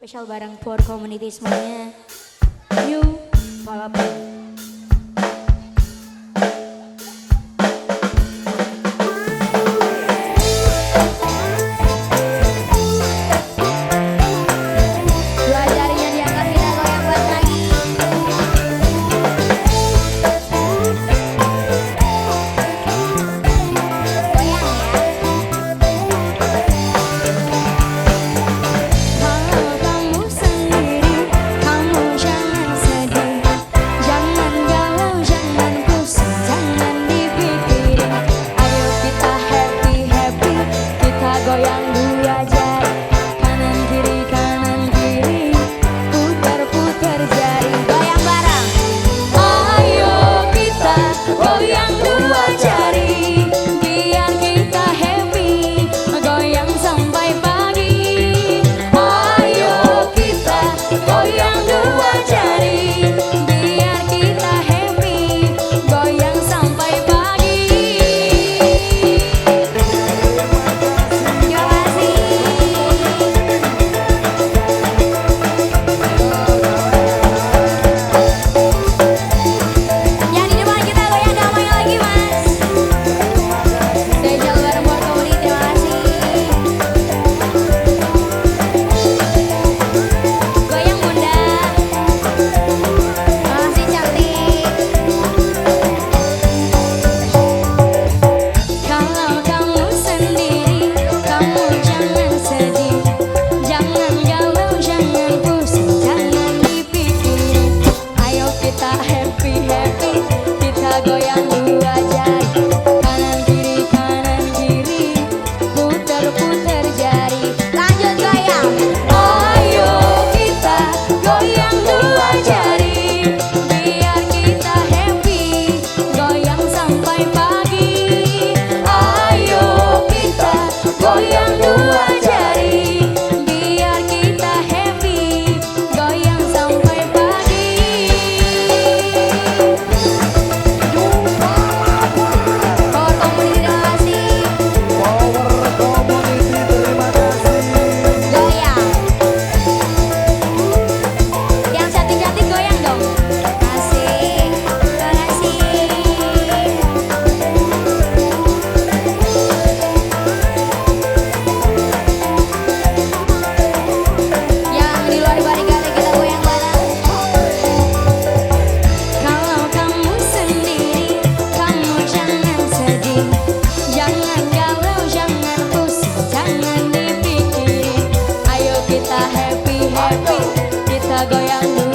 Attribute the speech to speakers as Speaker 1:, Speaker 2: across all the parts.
Speaker 1: Spesial barang for community semuanya. New Palapa.
Speaker 2: tapi kita goyang dulu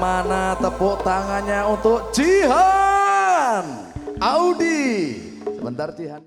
Speaker 2: mana tepuk tangannya untuk Jihan Audi. Sebentar Jihan.